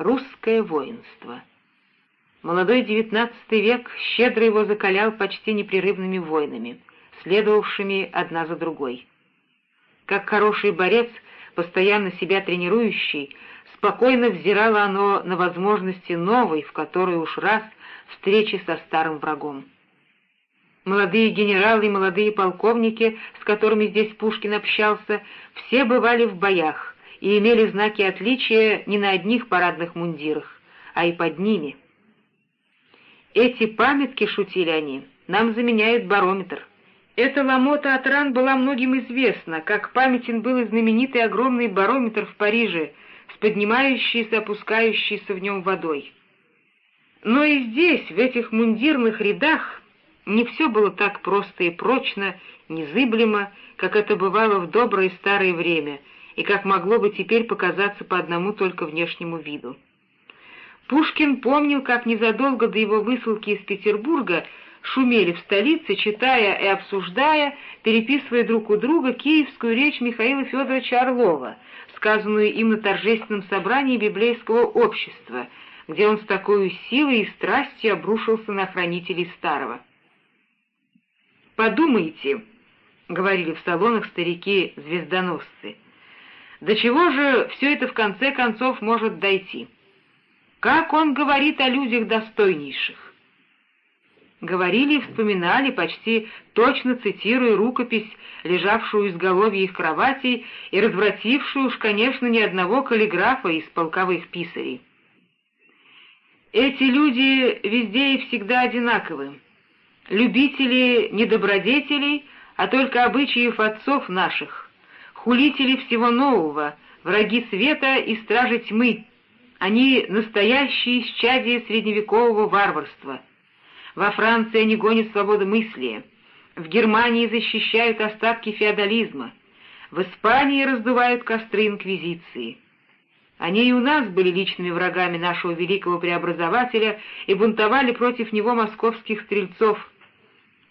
русское воинство. Молодой XIX век щедро его закалял почти непрерывными войнами, следовавшими одна за другой. Как хороший борец, постоянно себя тренирующий, спокойно взирало оно на возможности новой, в которой уж раз встречи со старым врагом. Молодые генералы и молодые полковники, с которыми здесь Пушкин общался, все бывали в боях и имели знаки отличия не на одних парадных мундирах, а и под ними. Эти памятки, шутили они, нам заменяют барометр. Эта ломота от ран была многим известна, как памятен был и знаменитый огромный барометр в Париже с поднимающейся, опускающейся в нем водой. Но и здесь, в этих мундирных рядах, не все было так просто и прочно, незыблемо, как это бывало в доброе старое время, и как могло бы теперь показаться по одному только внешнему виду. Пушкин помнил, как незадолго до его высылки из Петербурга шумели в столице, читая и обсуждая, переписывая друг у друга киевскую речь Михаила Федоровича Орлова, сказанную им на торжественном собрании библейского общества, где он с такой силой и страстью обрушился на хранителей старого. «Подумайте», — говорили в салонах старики-звездоносцы, — «до чего же все это в конце концов может дойти?» Как он говорит о людях достойнейших? Говорили и вспоминали, почти точно цитируя рукопись, лежавшую из изголовья их кроватей и развратившую уж, конечно, ни одного каллиграфа из полковых писарей. Эти люди везде и всегда одинаковы. Любители не добродетелей, а только обычаев отцов наших, хулители всего нового, враги света и стражи тьмы, они настоящие исчадия средневекового варварства. Во Франции они гонят свободу мысли, в Германии защищают остатки феодализма, в Испании раздувают костры инквизиции. Они и у нас были личными врагами нашего великого преобразователя и бунтовали против него московских стрельцов.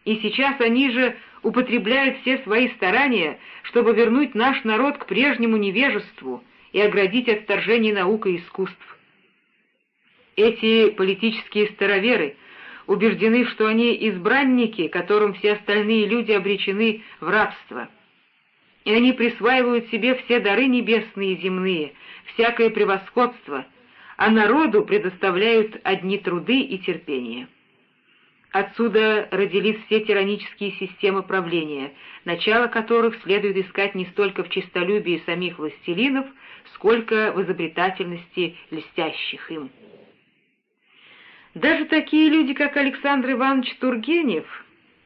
И сейчас они же употребляют все свои старания, чтобы вернуть наш народ к прежнему невежеству, и оградить от вторжений наук и искусств. Эти политические староверы убеждены, что они избранники, которым все остальные люди обречены в рабство, и они присваивают себе все дары небесные и земные, всякое превосходство, а народу предоставляют одни труды и терпение. Отсюда родились все тиранические системы правления, начало которых следует искать не столько в честолюбии самих властелинов, сколько в изобретательности льстящих им. Даже такие люди, как Александр Иванович Тургенев,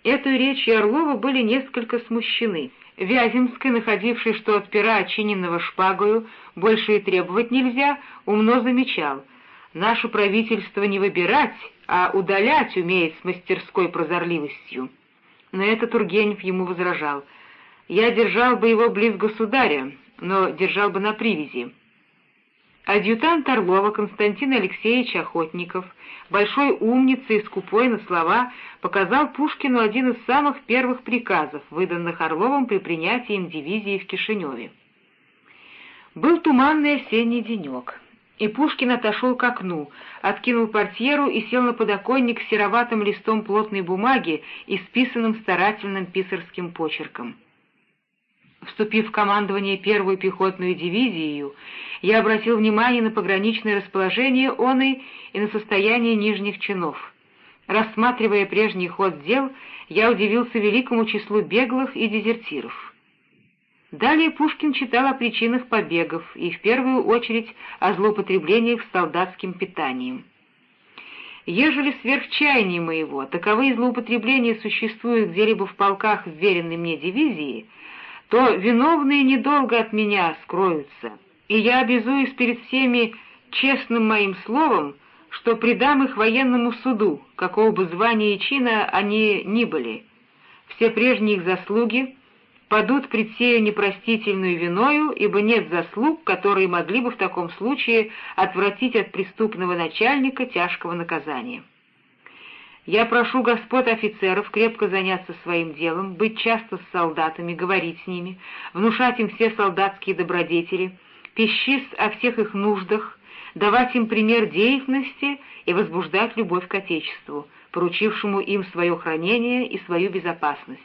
этой речью Орлова были несколько смущены. Вяземский, находивший, что от пера, очиненного шпагою, больше и требовать нельзя, умно замечал, «Наше правительство не выбирать, а удалять умеет с мастерской прозорливостью». На это Тургенев ему возражал, «Я держал бы его близ государя, но держал бы на привязи. Адъютант Орлова Константин Алексеевич Охотников, большой умница и скупой на слова, показал Пушкину один из самых первых приказов, выданных Орловым при принятии им дивизии в Кишиневе. Был туманный осенний денек, и Пушкин отошел к окну, откинул портьеру и сел на подоконник с сероватым листом плотной бумаги, исписанным старательным писарским почерком. Вступив в командование первую пехотную дивизию, я обратил внимание на пограничное расположение оной и на состояние нижних чинов. Рассматривая прежний ход дел, я удивился великому числу беглых и дезертиров. Далее Пушкин читал о причинах побегов и в первую очередь о злоупотреблениях солдатским питанием. Ежели сверх чаяния моего таковые злоупотребления существуют где-либо в полках вверенной мне дивизии — то виновные недолго от меня скроются, и я обязуюсь перед всеми честным моим словом, что предам их военному суду, какого бы звания и чина они ни были. Все прежние их заслуги падут пред сею непростительную виною, ибо нет заслуг, которые могли бы в таком случае отвратить от преступного начальника тяжкого наказания. Я прошу господ офицеров крепко заняться своим делом, быть часто с солдатами, говорить с ними, внушать им все солдатские добродетели, пищись о всех их нуждах, давать им пример деятельности и возбуждать любовь к Отечеству, поручившему им свое хранение и свою безопасность.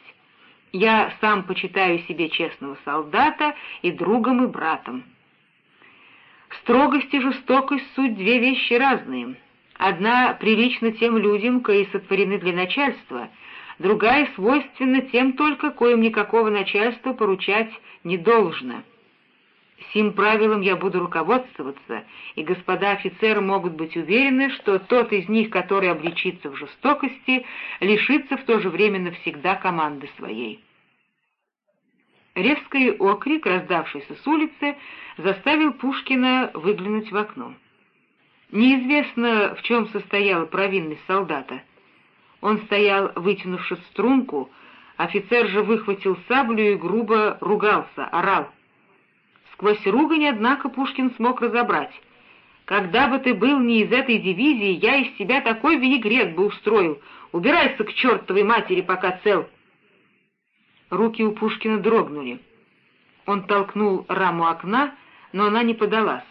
Я сам почитаю себе честного солдата и другом, и братом. Строгость и жестокость — суть две вещи разные. Одна прилична тем людям, кои сотворены для начальства, другая свойственна тем только, коим никакого начальства поручать не должно. Сим правилом я буду руководствоваться, и господа офицеры могут быть уверены, что тот из них, который обличится в жестокости, лишится в то же время навсегда команды своей. Резкий окрик, раздавшийся с улицы, заставил Пушкина выглянуть в окно. Неизвестно, в чем состояла провинность солдата. Он стоял, вытянувши струнку, офицер же выхватил саблю и грубо ругался, орал. Сквозь ругань, однако, Пушкин смог разобрать. «Когда бы ты был не из этой дивизии, я из тебя такой винегрет бы устроил. Убирайся к чертовой матери, пока цел!» Руки у Пушкина дрогнули. Он толкнул раму окна, но она не подалась.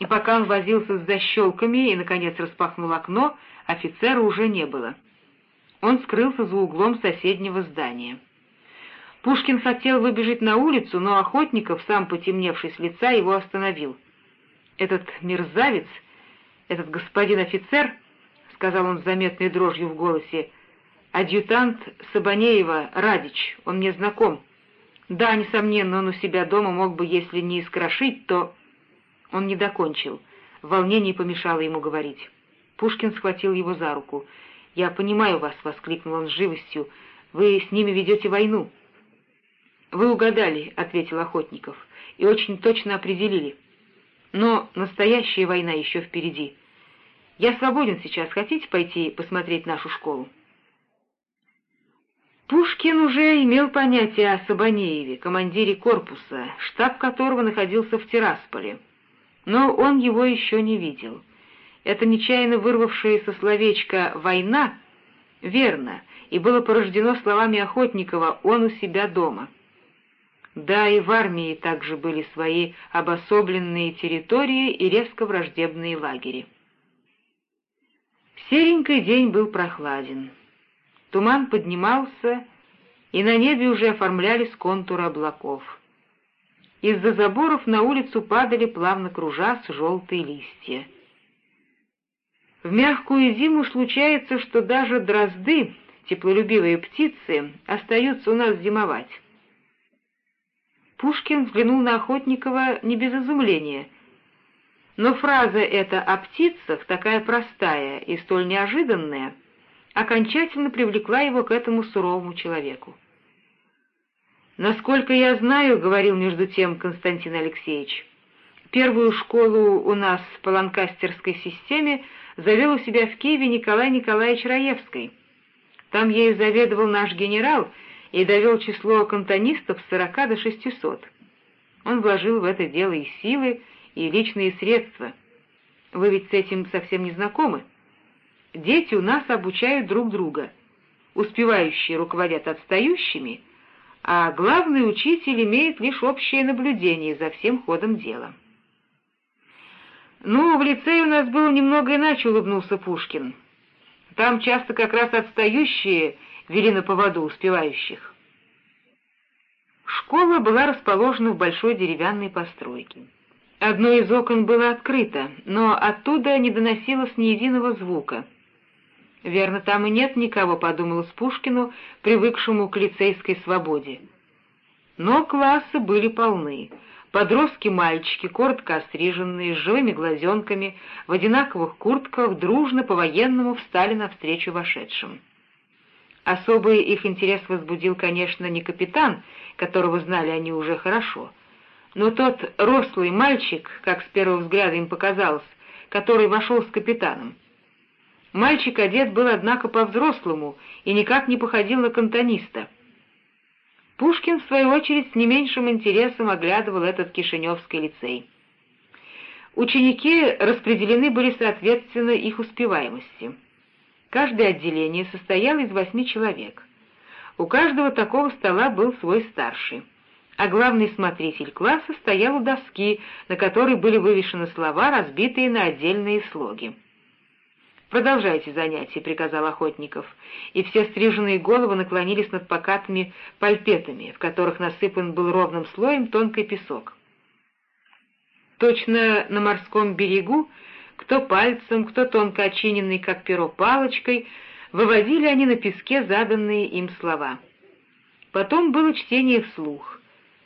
И пока он возился с защелками и, наконец, распахнул окно, офицера уже не было. Он скрылся за углом соседнего здания. Пушкин хотел выбежать на улицу, но Охотников, сам потемневший с лица, его остановил. «Этот мерзавец, этот господин офицер», — сказал он с заметной дрожью в голосе, — «адъютант Сабанеева, Радич, он мне знаком. Да, несомненно, он у себя дома мог бы, если не искрошить, то...» Он не докончил. Волнение помешало ему говорить. Пушкин схватил его за руку. «Я понимаю вас», — воскликнул он с живостью. «Вы с ними ведете войну». «Вы угадали», — ответил Охотников, — «и очень точно определили. Но настоящая война еще впереди. Я свободен сейчас. Хотите пойти посмотреть нашу школу?» Пушкин уже имел понятие о Сабанееве, командире корпуса, штаб которого находился в Тирасполе. Но он его еще не видел. Это нечаянно вырвавшееся словечко «война» верно, и было порождено словами Охотникова «он у себя дома». Да, и в армии также были свои обособленные территории и резко враждебные лагеря. Серенький день был прохладен. Туман поднимался, и на небе уже оформлялись контуры облаков. Из-за заборов на улицу падали, плавно кружась, желтые листья. В мягкую зиму случается, что даже дрозды, теплолюбивые птицы, остаются у нас зимовать. Пушкин взглянул на Охотникова не без изумления. Но фраза эта о птицах, такая простая и столь неожиданная, окончательно привлекла его к этому суровому человеку. «Насколько я знаю, — говорил между тем Константин Алексеевич, — первую школу у нас по ланкастерской системе завел у себя в Киеве Николай Николаевич Раевский. Там ею заведовал наш генерал — и довел число кантонистов с сорока до шестисот. Он вложил в это дело и силы, и личные средства. Вы ведь с этим совсем не знакомы. Дети у нас обучают друг друга. Успевающие руководят отстающими, а главный учитель имеет лишь общее наблюдение за всем ходом дела. «Ну, в лицее у нас было немного иначе», — улыбнулся Пушкин. «Там часто как раз отстающие вели на поводу успевающих. Школа была расположена в большой деревянной постройке. Одно из окон было открыто, но оттуда не доносилось ни единого звука. «Верно, там и нет никого», — подумалось Пушкину, привыкшему к лицейской свободе. Но классы были полны. Подростки-мальчики, коротко остриженные, с живыми глазенками, в одинаковых куртках, дружно по-военному встали навстречу вошедшим. Особый их интерес возбудил, конечно, не капитан, которого знали они уже хорошо, но тот рослый мальчик, как с первого взгляда им показалось, который вошел с капитаном. Мальчик одет был, однако, по-взрослому и никак не походил на кантониста. Пушкин, в свою очередь, с не меньшим интересом оглядывал этот Кишиневский лицей. Ученики распределены были соответственно их успеваемости. Каждое отделение состояло из восьми человек. У каждого такого стола был свой старший. а главный смотритель класса стоял у доски, на которой были вывешены слова, разбитые на отдельные слоги. «Продолжайте занятия», — приказал Охотников, и все стриженные головы наклонились над покатыми пальпетами, в которых насыпан был ровным слоем тонкий песок. Точно на морском берегу, кто пальцем, кто тонко очиненный, как перо, палочкой, выводили они на песке заданные им слова. Потом было чтение вслух,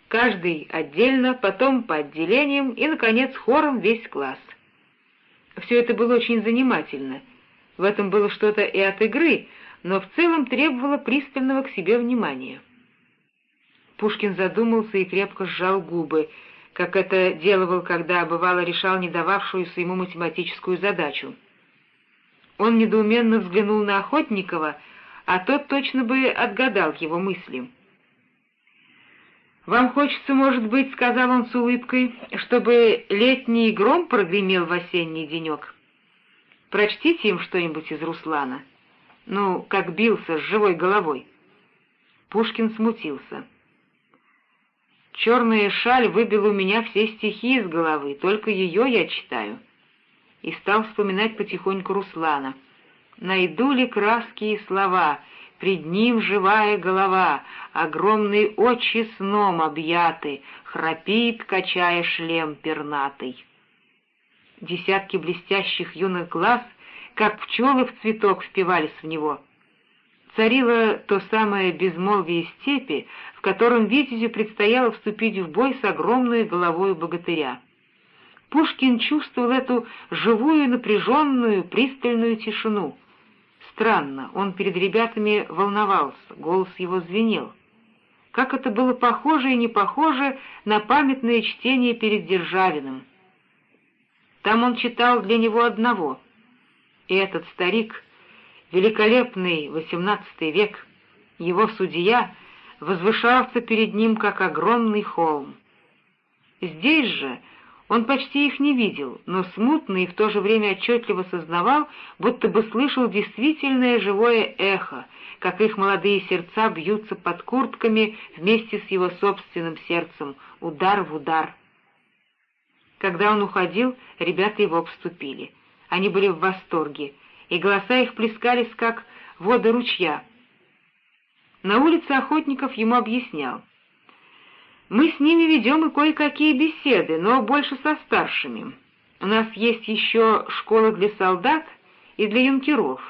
каждый отдельно, потом по отделениям и, наконец, хором весь класс. Все это было очень занимательно — в этом было что-то и от игры, но в целом требовало пристального к себе внимания. Пушкин задумался и крепко сжал губы, как это делал, когда, бывало, решал не дававшуюся ему математическую задачу. Он недоуменно взглянул на Охотникова, а тот точно бы отгадал его мысли. «Вам хочется, может быть, — сказал он с улыбкой, — чтобы летний гром прогремел в осенний денек?» Прочтите им что-нибудь из Руслана. Ну, как бился с живой головой. Пушкин смутился. Черная шаль выбила у меня все стихи из головы, только ее я читаю. И стал вспоминать потихоньку Руслана. Найду ли краски и слова, пред ним живая голова, огромные очи сном объяты, храпит, качая шлем пернатый десятки блестящих юных глаз, как пчелы в цветок впивались в него. Царило то самое безмолвие степи, в котором Витязю предстояло вступить в бой с огромной головой богатыря. Пушкин чувствовал эту живую, напряженную, пристальную тишину. Странно, он перед ребятами волновался, голос его звенел. Как это было похоже и не похоже на памятное чтение перед Державиным — там он читал для него одного. И этот старик, великолепный XVIII век, его судья, возвышался перед ним, как огромный холм. Здесь же он почти их не видел, но смутно и в то же время отчетливо сознавал, будто бы слышал действительное живое эхо, как их молодые сердца бьются под куртками вместе с его собственным сердцем, удар в удар — когда он уходил, ребята его обступили. Они были в восторге, и голоса их плескались, как воды ручья. На улице охотников ему объяснял. «Мы с ними ведем и кое-какие беседы, но больше со старшими. У нас есть еще школа для солдат и для юнкеров.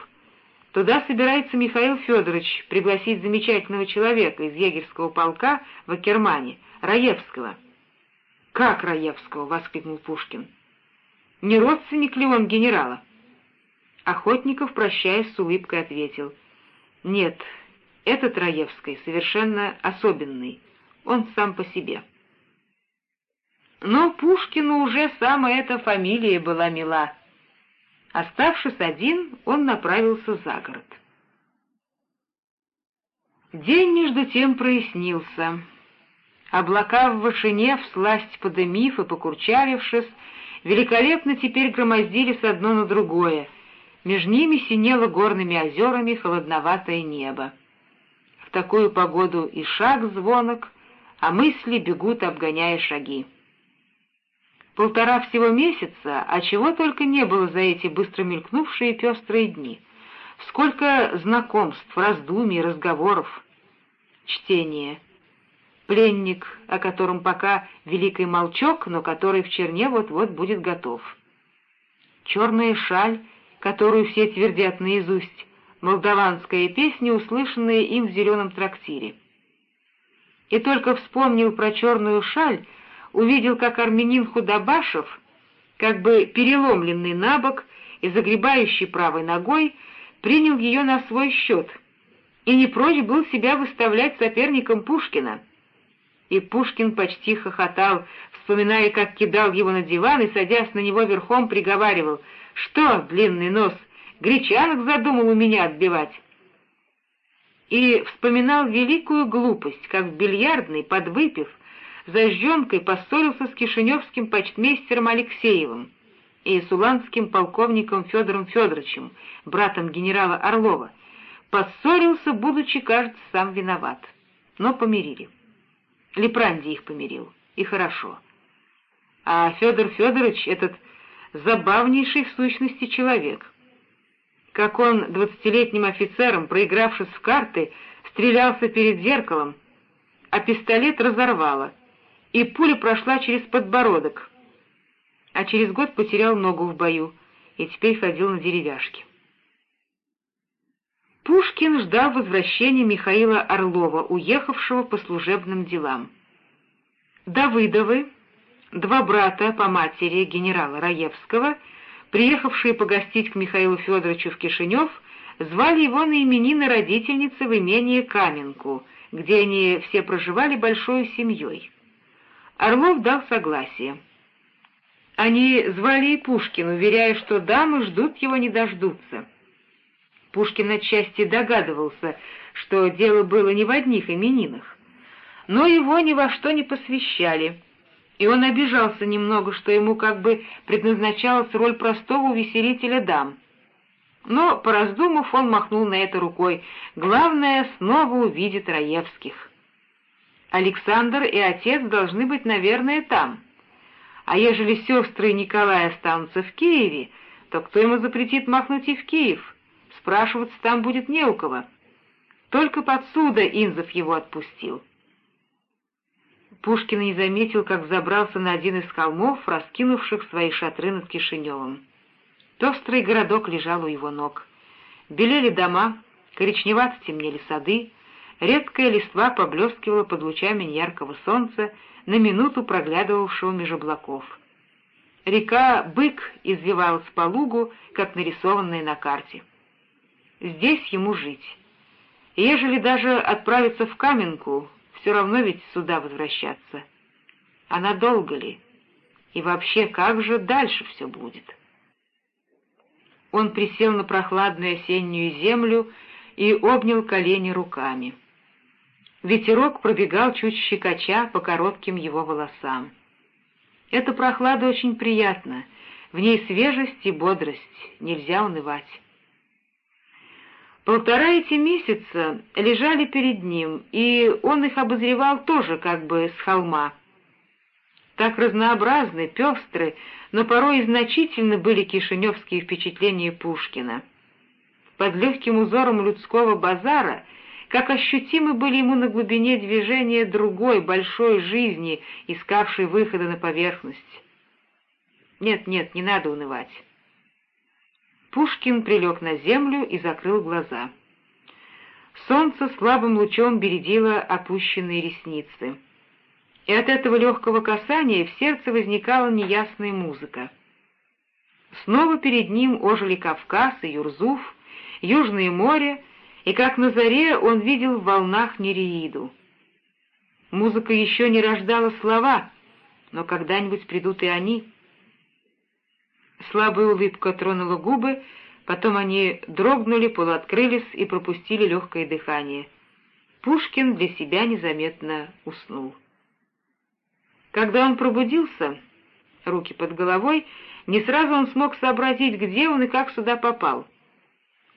Туда собирается Михаил Федорович пригласить замечательного человека из егерского полка в Акермане, Раевского». «Как Раевского?» — воскликнул Пушкин. «Не родственник ли он генерала?» Охотников, прощаясь с улыбкой, ответил. «Нет, этот Раевский совершенно особенный, он сам по себе». Но Пушкину уже самая эта фамилия была мила. Оставшись один, он направился за город. День между тем прояснился. Облака в вышине, всласть подымив и покурчавившись, великолепно теперь громоздились одно на другое. Между ними синело горными озерами холодноватое небо. В такую погоду и шаг звонок, а мысли бегут, обгоняя шаги. Полтора всего месяца, а чего только не было за эти быстро мелькнувшие пестрые дни. Сколько знакомств, раздумий, разговоров. Чтение — пленник, о котором пока великий молчок, но который в черне вот-вот будет готов. Черная шаль, которую все твердят наизусть, молдаванская песня, услышанная им в зеленом трактире. И только вспомнил про черную шаль, увидел, как армянин Худобашев, как бы переломленный на бок и загребающий правой ногой, принял ее на свой счет и не прочь был себя выставлять соперником Пушкина — и Пушкин почти хохотал, вспоминая, как кидал его на диван и, садясь на него верхом, приговаривал, «Что, длинный нос, гречанок задумал у меня отбивать?» И вспоминал великую глупость, как в бильярдной, подвыпив, зажженкой поссорился с кишиневским почтмейстером Алексеевым и с уланским полковником Федором Федоровичем, братом генерала Орлова, поссорился, будучи, кажется, сам виноват, но помирили. Лепранди их помирил, и хорошо. А Федор Федорович этот забавнейший в сущности человек. Как он двадцатилетним офицером, проигравшись в карты, стрелялся перед зеркалом, а пистолет разорвало, и пуля прошла через подбородок, а через год потерял ногу в бою и теперь ходил на деревяшке. Пушкин ждал возвращения Михаила Орлова, уехавшего по служебным делам. Давыдовы, два брата по матери генерала Раевского, приехавшие погостить к Михаилу Федоровичу в Кишинев, звали его на именины родительницы в имение Каменку, где они все проживали большой семьей. Орлов дал согласие. Они звали и Пушкин, уверяя, что дамы ждут его не дождутся. Пушкин отчасти догадывался, что дело было не в одних именинах, но его ни во что не посвящали, и он обижался немного, что ему как бы предназначалась роль простого увеселителя дам. Но, пораздумав, он махнул на это рукой. Главное, снова увидит Раевских. Александр и отец должны быть, наверное, там. А ежели сестры Николая останутся в Киеве, то кто ему запретит махнуть и в Киев? Спрашиваться там будет не у кого. Только подсуда Инзов его отпустил. Пушкин не заметил, как взобрался на один из холмов, раскинувших свои шатры над Кишиневым. Пестрый городок лежал у его ног. Белели дома, коричневато темнели сады, редкая листва поблескивала под лучами яркого солнца, на минуту проглядывавшего меж облаков. Река Бык извивалась по лугу, как нарисованная на карте здесь ему жить. Ежели даже отправиться в Каменку, все равно ведь сюда возвращаться. А надолго ли? И вообще, как же дальше все будет? Он присел на прохладную осеннюю землю и обнял колени руками. Ветерок пробегал чуть щекоча по коротким его волосам. Эта прохлада очень приятна, в ней свежесть и бодрость, нельзя унывать. Полтора эти месяца лежали перед ним, и он их обозревал тоже как бы с холма. Так разнообразны, пестры, но порой и значительны были кишиневские впечатления Пушкина. Под легким узором людского базара, как ощутимы были ему на глубине движения другой, большой жизни, искавшей выхода на поверхность. Нет, нет, не надо унывать. Пушкин прилег на землю и закрыл глаза. Солнце слабым лучом бередило опущенные ресницы. И от этого легкого касания в сердце возникала неясная музыка. Снова перед ним ожили Кавказ и Юрзуф, Южное море, и как на заре он видел в волнах Нереиду. Музыка еще не рождала слова, но когда-нибудь придут и они — Слабая улыбка тронула губы, потом они дрогнули, полуоткрылись и пропустили легкое дыхание. Пушкин для себя незаметно уснул. Когда он пробудился, руки под головой, не сразу он смог сообразить, где он и как сюда попал.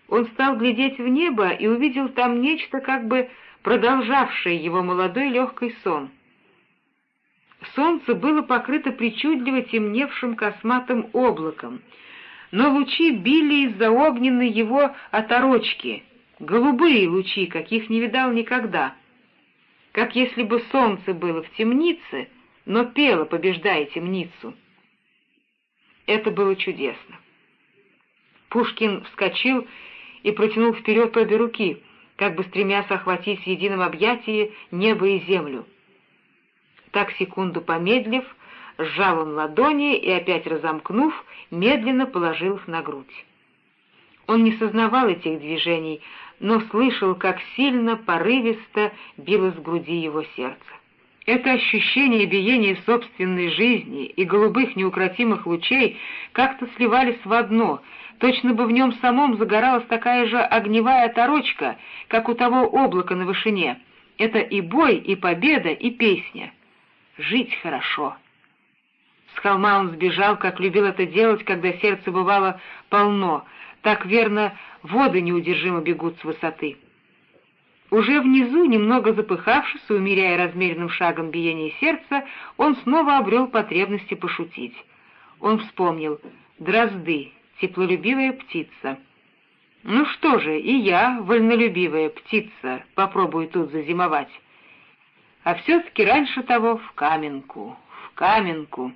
Он стал глядеть в небо и увидел там нечто, как бы продолжавшее его молодой легкий сон — солнце было покрыто причудливо темневшим косматым облаком, но лучи били из-за огненной его оторочки, голубые лучи, каких не видал никогда, как если бы солнце было в темнице, но пело, побеждая темницу. Это было чудесно. Пушкин вскочил и протянул вперед обе руки, как бы стремясь охватить в едином объятии небо и землю. Так, секунду помедлив, сжал он ладони и, опять разомкнув, медленно положил их на грудь. Он не сознавал этих движений, но слышал, как сильно, порывисто билось в груди его сердце. Это ощущение биения собственной жизни и голубых неукротимых лучей как-то сливались в одно, точно бы в нем самом загоралась такая же огневая торочка, как у того облака на вышине. Это и бой, и победа, и песня жить хорошо. С холма он сбежал, как любил это делать, когда сердце бывало полно, так верно воды неудержимо бегут с высоты. Уже внизу, немного запыхавшись и умеряя размеренным шагом биение сердца, он снова обрел потребности пошутить. Он вспомнил «Дрозды, теплолюбивая птица». «Ну что же, и я, вольнолюбивая птица, попробую тут зазимовать. А все-таки раньше того в каменку, в каменку».